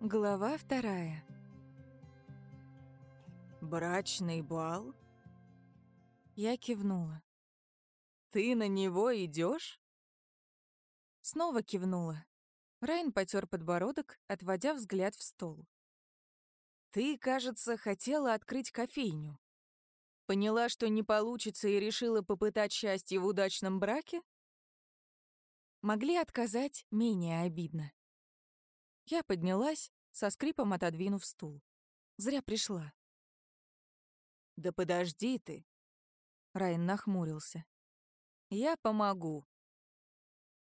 Глава вторая. «Брачный бал?» Я кивнула. «Ты на него идешь? Снова кивнула. Райн потер подбородок, отводя взгляд в стол. «Ты, кажется, хотела открыть кофейню. Поняла, что не получится и решила попытать счастье в удачном браке?» Могли отказать менее обидно. Я поднялась, со скрипом отодвинув стул. Зря пришла. «Да подожди ты!» Райан нахмурился. «Я помогу».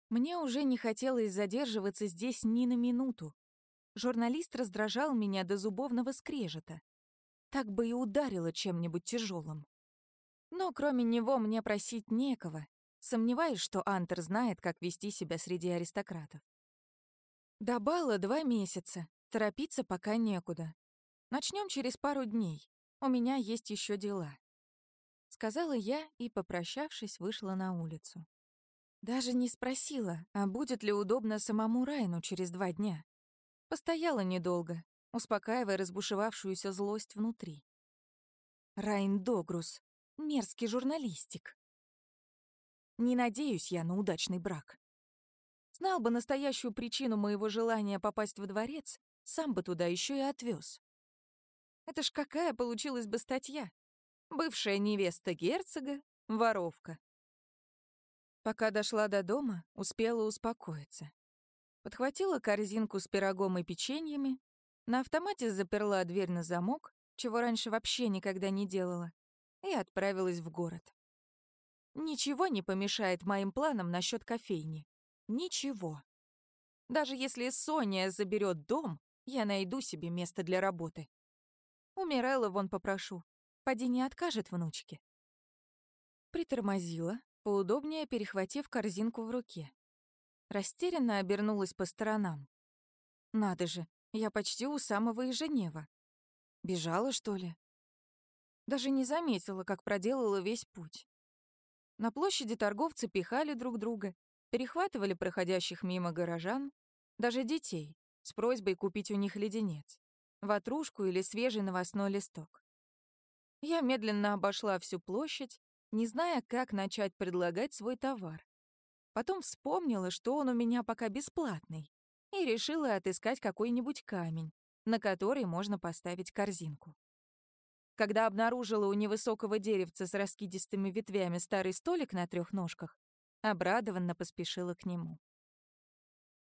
Мне уже не хотелось задерживаться здесь ни на минуту. Журналист раздражал меня до зубовного скрежета. Так бы и ударило чем-нибудь тяжелым. Но кроме него мне просить некого. Сомневаюсь, что Антер знает, как вести себя среди аристократов. До бала два месяца. Торопиться пока некуда. Начнем через пару дней. У меня есть еще дела. Сказала я и, попрощавшись, вышла на улицу. Даже не спросила, а будет ли удобно самому Райну через два дня. Постояла недолго, успокаивая разбушевавшуюся злость внутри. Райн Догрус, мерзкий журналистик. Не надеюсь я на удачный брак. Знал бы настоящую причину моего желания попасть во дворец, сам бы туда еще и отвез. Это ж какая получилась бы статья? Бывшая невеста герцога, воровка. Пока дошла до дома, успела успокоиться. Подхватила корзинку с пирогом и печеньями, на автомате заперла дверь на замок, чего раньше вообще никогда не делала, и отправилась в город. Ничего не помешает моим планам насчет кофейни. Ничего. Даже если Соня заберет дом, я найду себе место для работы. У Миреллы вон попрошу. Поди не откажет внучке. Притормозила, поудобнее перехватив корзинку в руке. Растерянно обернулась по сторонам. Надо же, я почти у самого Иженева. Бежала, что ли? Даже не заметила, как проделала весь путь. На площади торговцы пихали друг друга, перехватывали проходящих мимо горожан, даже детей, с просьбой купить у них леденец, ватрушку или свежий новостной листок. Я медленно обошла всю площадь, не зная, как начать предлагать свой товар. Потом вспомнила, что он у меня пока бесплатный, и решила отыскать какой-нибудь камень, на который можно поставить корзинку. Когда обнаружила у невысокого деревца с раскидистыми ветвями старый столик на трех ножках, обрадованно поспешила к нему.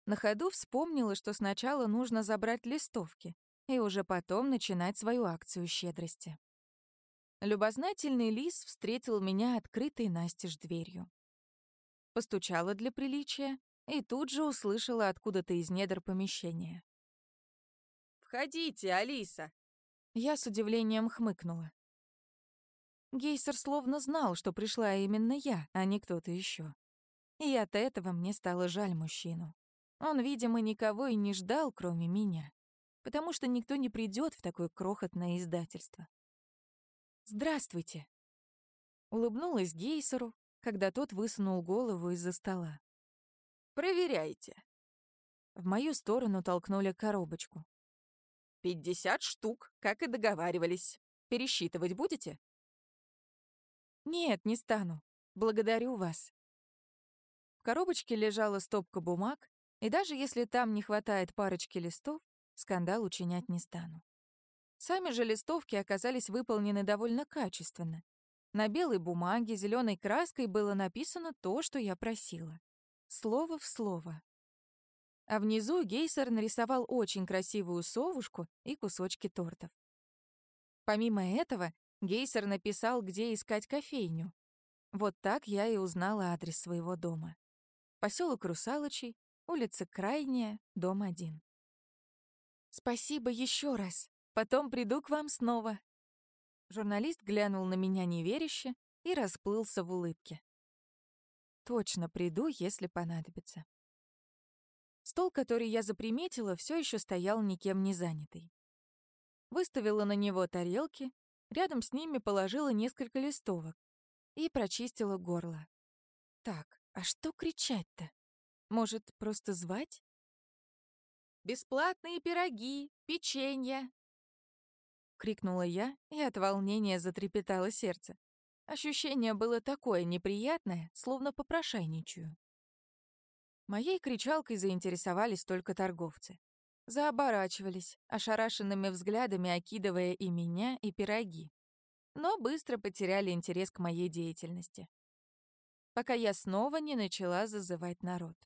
На ходу вспомнила, что сначала нужно забрать листовки и уже потом начинать свою акцию щедрости. Любознательный лис встретил меня открытой настежь дверью. Постучала для приличия и тут же услышала откуда-то из недр помещения. «Входите, Алиса!» Я с удивлением хмыкнула. Гейсер словно знал, что пришла именно я, а не кто-то еще. И от этого мне стало жаль мужчину. Он, видимо, никого и не ждал, кроме меня, потому что никто не придет в такое крохотное издательство. «Здравствуйте!» Улыбнулась Гейсеру, когда тот высунул голову из-за стола. «Проверяйте!» В мою сторону толкнули коробочку. «Пятьдесят штук, как и договаривались. Пересчитывать будете?» «Нет, не стану. Благодарю вас», в коробочке лежала стопка бумаг, и даже если там не хватает парочки листов, скандал учинять не стану. Сами же листовки оказались выполнены довольно качественно. На белой бумаге зеленой краской было написано то, что я просила. Слово в слово. А внизу Гейсер нарисовал очень красивую совушку и кусочки тортов. Помимо этого, Гейсер написал, где искать кофейню. Вот так я и узнала адрес своего дома. Поселок Русалочий, улица Крайняя, дом 1. Спасибо еще раз. Потом приду к вам снова. Журналист глянул на меня неверяще и расплылся в улыбке. Точно приду, если понадобится. Стол, который я заприметила, все еще стоял никем не занятый. Выставила на него тарелки, рядом с ними положила несколько листовок и прочистила горло. Так, а что кричать-то? Может, просто звать? Бесплатные пироги, печенье!» Крикнула я, и от волнения затрепетало сердце. Ощущение было такое неприятное, словно попрошайничаю. Моей кричалкой заинтересовались только торговцы. Заоборачивались, ошарашенными взглядами окидывая и меня, и пироги. Но быстро потеряли интерес к моей деятельности. Пока я снова не начала зазывать народ.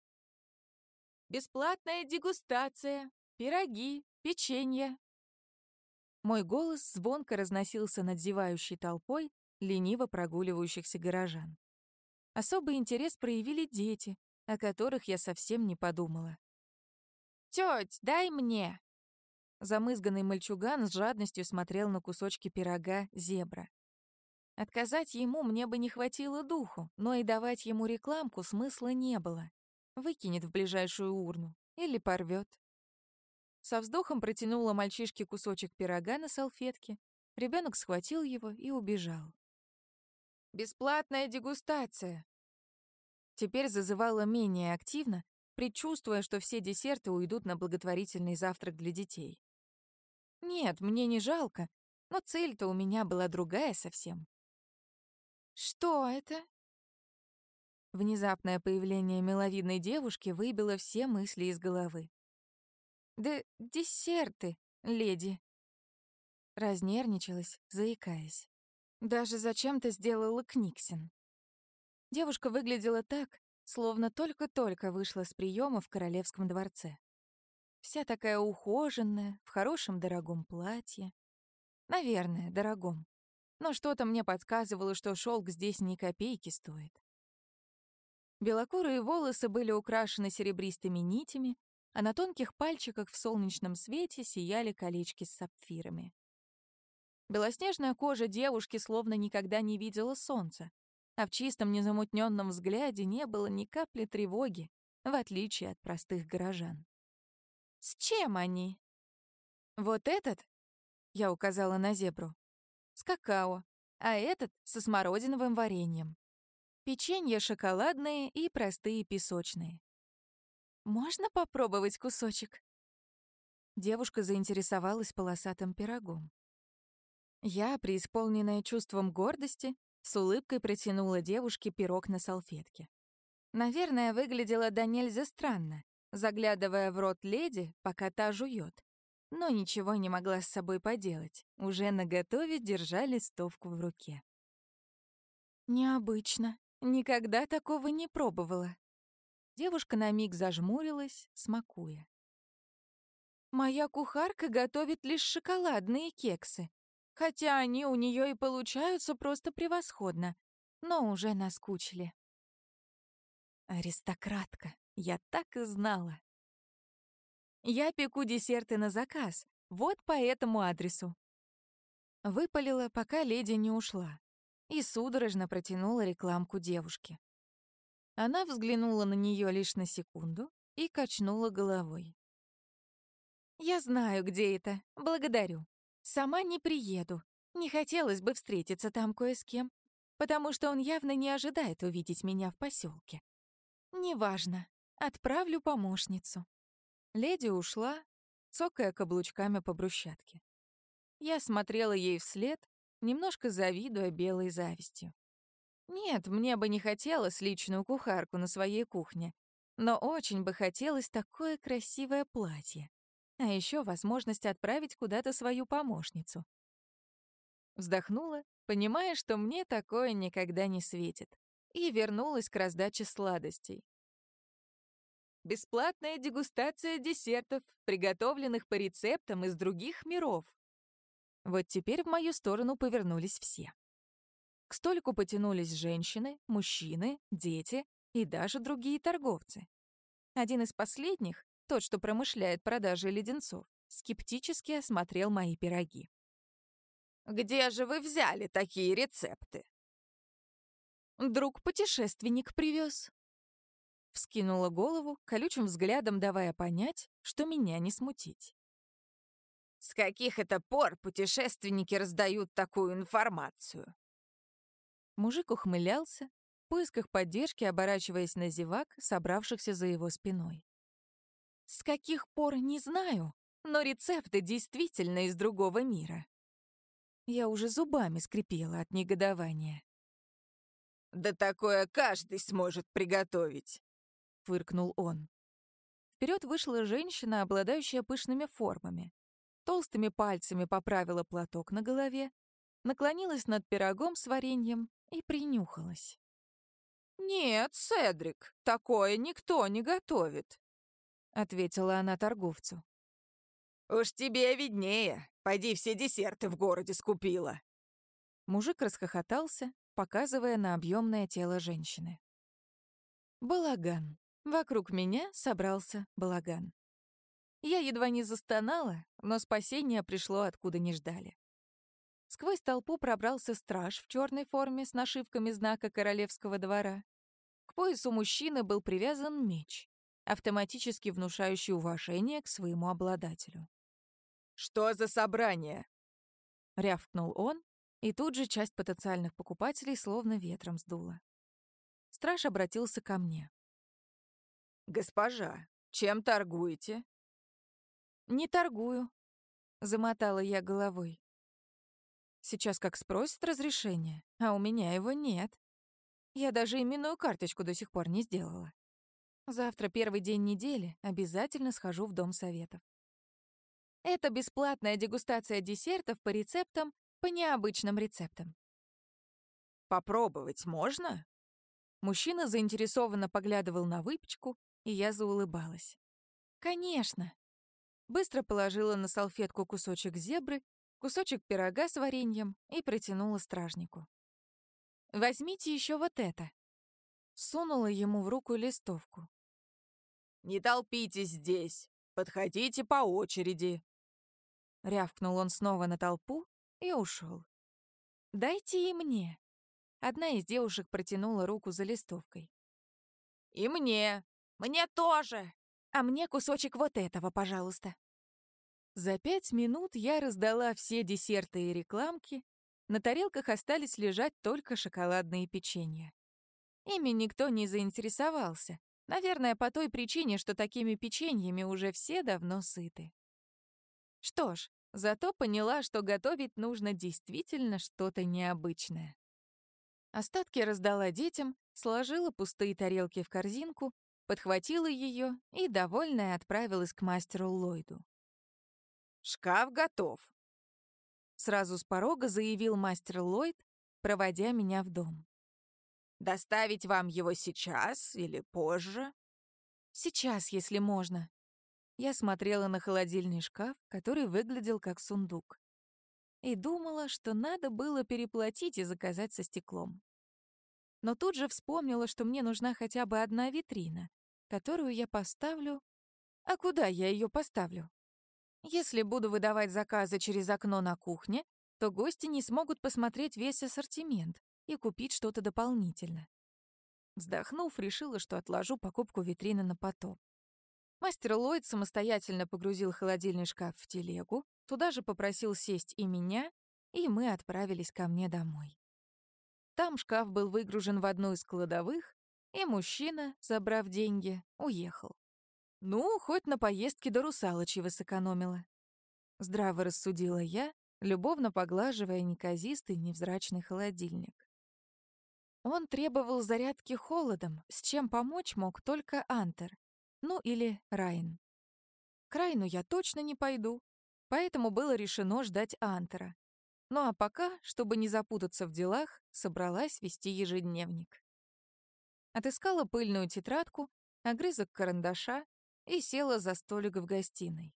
Бесплатная дегустация, пироги, печенье. Мой голос звонко разносился над зевающей толпой лениво прогуливающихся горожан. Особый интерес проявили дети, о которых я совсем не подумала. «Тёть, дай мне!» Замызганный мальчуган с жадностью смотрел на кусочки пирога зебра. Отказать ему мне бы не хватило духу, но и давать ему рекламку смысла не было. Выкинет в ближайшую урну или порвет. Со вздохом протянула мальчишке кусочек пирога на салфетке. Ребенок схватил его и убежал. «Бесплатная дегустация!» Теперь зазывала менее активно, предчувствуя, что все десерты уйдут на благотворительный завтрак для детей. Нет, мне не жалко, но цель-то у меня была другая совсем. «Что это?» Внезапное появление миловидной девушки выбило все мысли из головы. «Да десерты, леди!» Разнервничалась, заикаясь. Даже зачем-то сделала Книксин. Девушка выглядела так, словно только-только вышла с приема в королевском дворце. Вся такая ухоженная, в хорошем дорогом платье. Наверное, дорогом. Но что-то мне подсказывало, что шелк здесь ни копейки стоит. Белокурые волосы были украшены серебристыми нитями, а на тонких пальчиках в солнечном свете сияли колечки с сапфирами. Белоснежная кожа девушки словно никогда не видела солнца, а в чистом незамутненном взгляде не было ни капли тревоги, в отличие от простых горожан. «С чем они?» «Вот этот?» — я указала на зебру. «С какао, а этот — со смородиновым вареньем. Печенье шоколадные и простые песочные. «Можно попробовать кусочек?» Девушка заинтересовалась полосатым пирогом. Я, преисполненная чувством гордости, с улыбкой протянула девушке пирог на салфетке. Наверное, выглядела до нельзя странно, заглядывая в рот леди, пока та жует. Но ничего не могла с собой поделать, уже наготове держа листовку в руке. «Необычно», Никогда такого не пробовала. Девушка на миг зажмурилась, смакуя. Моя кухарка готовит лишь шоколадные кексы, хотя они у нее и получаются просто превосходно, но уже наскучили. Аристократка, я так и знала. Я пеку десерты на заказ, вот по этому адресу. Выпалила, пока леди не ушла и судорожно протянула рекламку девушке. Она взглянула на нее лишь на секунду и качнула головой. «Я знаю, где это. Благодарю. Сама не приеду. Не хотелось бы встретиться там кое с кем, потому что он явно не ожидает увидеть меня в поселке. Неважно. Отправлю помощницу». Леди ушла, цокая каблучками по брусчатке. Я смотрела ей вслед, немножко завидуя белой завистью. Нет, мне бы не хотелось личную кухарку на своей кухне, но очень бы хотелось такое красивое платье. А еще возможность отправить куда-то свою помощницу. Вздохнула, понимая, что мне такое никогда не светит, и вернулась к раздаче сладостей. Бесплатная дегустация десертов, приготовленных по рецептам из других миров. Вот теперь в мою сторону повернулись все. К столику потянулись женщины, мужчины, дети и даже другие торговцы. Один из последних, тот, что промышляет продажей леденцов, скептически осмотрел мои пироги. «Где же вы взяли такие рецепты?» «Друг-путешественник привез. Вскинула голову, колючим взглядом давая понять, что меня не смутить. С каких это пор путешественники раздают такую информацию? Мужик ухмылялся, в поисках поддержки оборачиваясь на зевак, собравшихся за его спиной. С каких пор, не знаю, но рецепты действительно из другого мира. Я уже зубами скрипела от негодования. «Да такое каждый сможет приготовить», — фыркнул он. Вперед вышла женщина, обладающая пышными формами. Толстыми пальцами поправила платок на голове, наклонилась над пирогом с вареньем и принюхалась. «Нет, Седрик, такое никто не готовит», — ответила она торговцу. «Уж тебе виднее. Пойди все десерты в городе скупила». Мужик расхохотался, показывая на объемное тело женщины. Балаган. Вокруг меня собрался балаган. Я едва не застонала, но спасение пришло откуда не ждали. Сквозь толпу пробрался страж в черной форме с нашивками знака королевского двора. К поясу мужчины был привязан меч, автоматически внушающий уважение к своему обладателю. «Что за собрание?» — рявкнул он, и тут же часть потенциальных покупателей словно ветром сдуло. Страж обратился ко мне. «Госпожа, чем торгуете?» «Не торгую», — замотала я головой. Сейчас как спросят разрешение, а у меня его нет. Я даже именную карточку до сих пор не сделала. Завтра первый день недели, обязательно схожу в Дом Советов. Это бесплатная дегустация десертов по рецептам, по необычным рецептам. «Попробовать можно?» Мужчина заинтересованно поглядывал на выпечку, и я заулыбалась. «Конечно!» Быстро положила на салфетку кусочек зебры кусочек пирога с вареньем и протянула стражнику. «Возьмите еще вот это». Сунула ему в руку листовку. «Не толпитесь здесь, подходите по очереди». Рявкнул он снова на толпу и ушел. «Дайте и мне». Одна из девушек протянула руку за листовкой. «И мне! Мне тоже!» «А мне кусочек вот этого, пожалуйста». За пять минут я раздала все десерты и рекламки, на тарелках остались лежать только шоколадные печенья. Ими никто не заинтересовался, наверное, по той причине, что такими печеньями уже все давно сыты. Что ж, зато поняла, что готовить нужно действительно что-то необычное. Остатки раздала детям, сложила пустые тарелки в корзинку, подхватила ее и, довольная, отправилась к мастеру Ллойду. «Шкаф готов», — сразу с порога заявил мастер Ллойд, проводя меня в дом. «Доставить вам его сейчас или позже?» «Сейчас, если можно». Я смотрела на холодильный шкаф, который выглядел как сундук. И думала, что надо было переплатить и заказать со стеклом. Но тут же вспомнила, что мне нужна хотя бы одна витрина, которую я поставлю... А куда я ее поставлю? Если буду выдавать заказы через окно на кухне, то гости не смогут посмотреть весь ассортимент и купить что-то дополнительно. Вздохнув, решила, что отложу покупку витрины на потом. Мастер Ллойд самостоятельно погрузил холодильный шкаф в телегу, туда же попросил сесть и меня, и мы отправились ко мне домой. Там шкаф был выгружен в одну из кладовых, и мужчина, забрав деньги, уехал. Ну, хоть на поездке до русалочьего сэкономила. Здраво рассудила я, любовно поглаживая неказистый невзрачный холодильник. Он требовал зарядки холодом, с чем помочь мог только Антер, ну или Райн. К Райну я точно не пойду, поэтому было решено ждать Антера. Ну а пока, чтобы не запутаться в делах, собралась вести ежедневник. Отыскала пыльную тетрадку, огрызок карандаша, и села за столик в гостиной.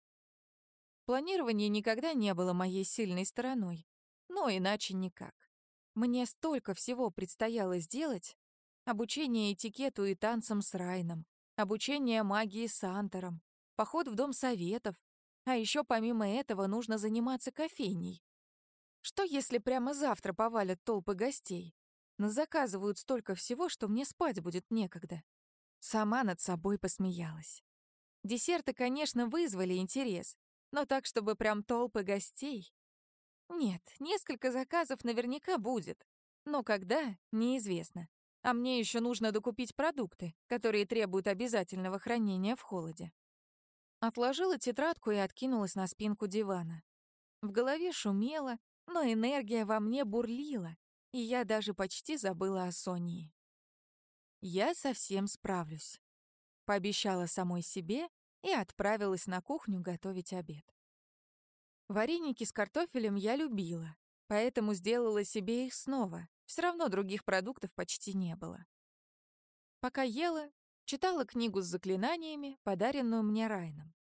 Планирование никогда не было моей сильной стороной, но иначе никак. Мне столько всего предстояло сделать. Обучение этикету и танцам с Райном, обучение магии с Антером, поход в Дом Советов, а еще помимо этого нужно заниматься кофейней. Что если прямо завтра повалят толпы гостей? Назаказывают столько всего, что мне спать будет некогда. Сама над собой посмеялась. Десерты, конечно, вызвали интерес, но так, чтобы прям толпы гостей. Нет, несколько заказов наверняка будет, но когда — неизвестно. А мне еще нужно докупить продукты, которые требуют обязательного хранения в холоде. Отложила тетрадку и откинулась на спинку дивана. В голове шумело, но энергия во мне бурлила, и я даже почти забыла о Сонии. Я совсем справлюсь. Пообещала самой себе и отправилась на кухню готовить обед. Вареники с картофелем я любила, поэтому сделала себе их снова. Все равно других продуктов почти не было. Пока ела, читала книгу с заклинаниями, подаренную мне Райном.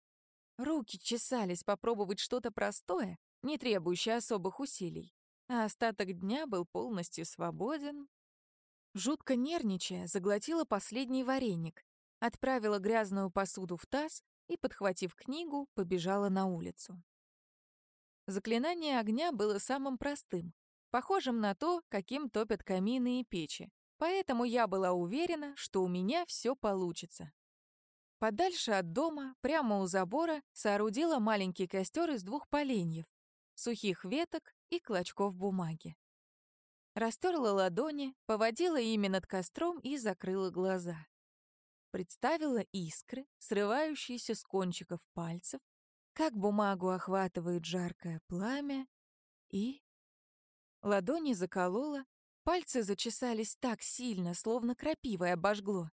Руки чесались попробовать что-то простое, не требующее особых усилий, а остаток дня был полностью свободен. Жутко нервничая, заглотила последний вареник, отправила грязную посуду в таз и, подхватив книгу, побежала на улицу. Заклинание огня было самым простым, похожим на то, каким топят камины и печи, поэтому я была уверена, что у меня все получится. Подальше от дома, прямо у забора, соорудила маленький костер из двух поленьев, сухих веток и клочков бумаги. Растерла ладони, поводила ими над костром и закрыла глаза. Представила искры, срывающиеся с кончиков пальцев, как бумагу охватывает жаркое пламя, и... Ладони заколола, пальцы зачесались так сильно, словно крапивой обожгло.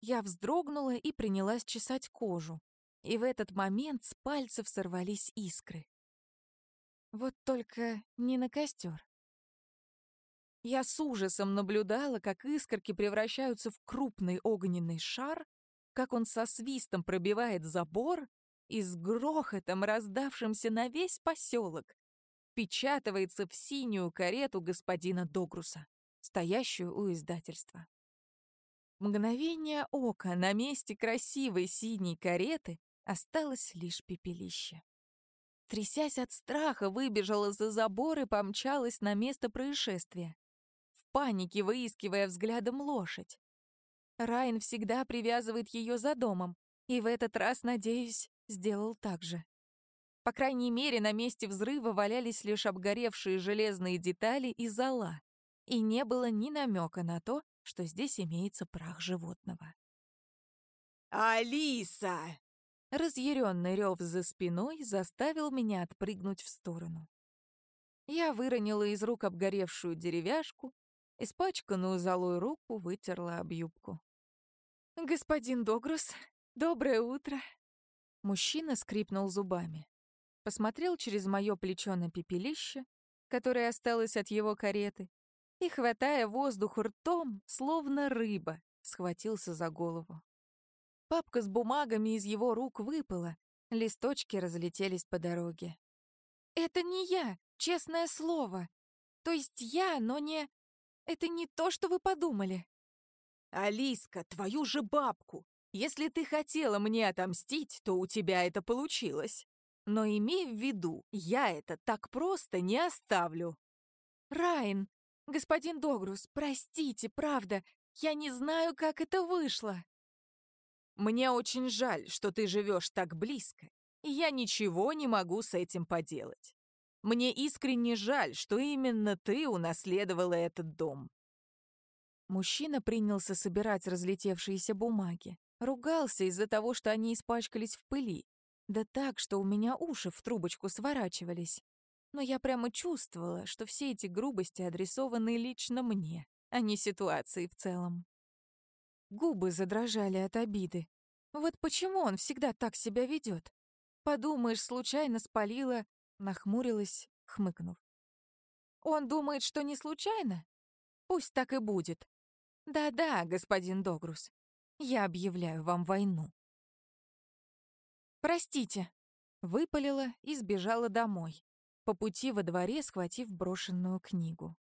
Я вздрогнула и принялась чесать кожу, и в этот момент с пальцев сорвались искры. Вот только не на костер. Я с ужасом наблюдала, как искорки превращаются в крупный огненный шар, как он со свистом пробивает забор и с грохотом, раздавшимся на весь поселок, впечатывается в синюю карету господина Догруса, стоящую у издательства. Мгновение ока на месте красивой синей кареты осталось лишь пепелище. Трясясь от страха, выбежала за забор и помчалась на место происшествия, в панике выискивая взглядом лошадь. Райан всегда привязывает ее за домом, и в этот раз, надеюсь, сделал так же. По крайней мере, на месте взрыва валялись лишь обгоревшие железные детали и зола, и не было ни намека на то, что здесь имеется прах животного. «Алиса!» Разъяренный рев за спиной заставил меня отпрыгнуть в сторону. Я выронила из рук обгоревшую деревяшку, испачканную золой руку вытерла об юбку. «Господин Догрус, доброе утро!» Мужчина скрипнул зубами. Посмотрел через мое плечо на пепелище, которое осталось от его кареты, и, хватая воздух ртом, словно рыба, схватился за голову. Папка с бумагами из его рук выпала, листочки разлетелись по дороге. «Это не я, честное слово. То есть я, но не... Это не то, что вы подумали». «Алиска, твою же бабку! Если ты хотела мне отомстить, то у тебя это получилось. Но имей в виду, я это так просто не оставлю. Райн, господин Догрус, простите, правда, я не знаю, как это вышло. Мне очень жаль, что ты живешь так близко, и я ничего не могу с этим поделать. Мне искренне жаль, что именно ты унаследовала этот дом. Мужчина принялся собирать разлетевшиеся бумаги. Ругался из-за того, что они испачкались в пыли. Да так, что у меня уши в трубочку сворачивались. Но я прямо чувствовала, что все эти грубости адресованы лично мне, а не ситуации в целом. Губы задрожали от обиды. Вот почему он всегда так себя ведет? Подумаешь, случайно спалила, нахмурилась, хмыкнув. Он думает, что не случайно? Пусть так и будет. Да-да, господин Догрус, я объявляю вам войну. Простите, выпалила и сбежала домой, по пути во дворе схватив брошенную книгу.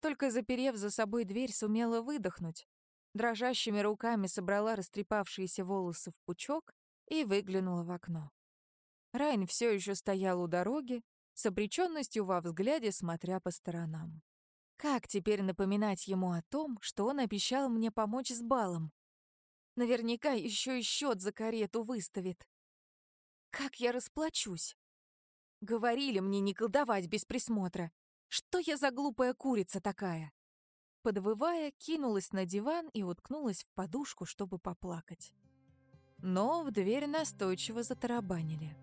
Только заперев за собой дверь, сумела выдохнуть, дрожащими руками собрала растрепавшиеся волосы в пучок и выглянула в окно. Райн все еще стоял у дороги, с обреченностью во взгляде, смотря по сторонам. Как теперь напоминать ему о том, что он обещал мне помочь с балом? Наверняка еще и счет за карету выставит. Как я расплачусь? Говорили мне не колдовать без присмотра. Что я за глупая курица такая? Подвывая, кинулась на диван и уткнулась в подушку, чтобы поплакать. но в дверь настойчиво затарабанили.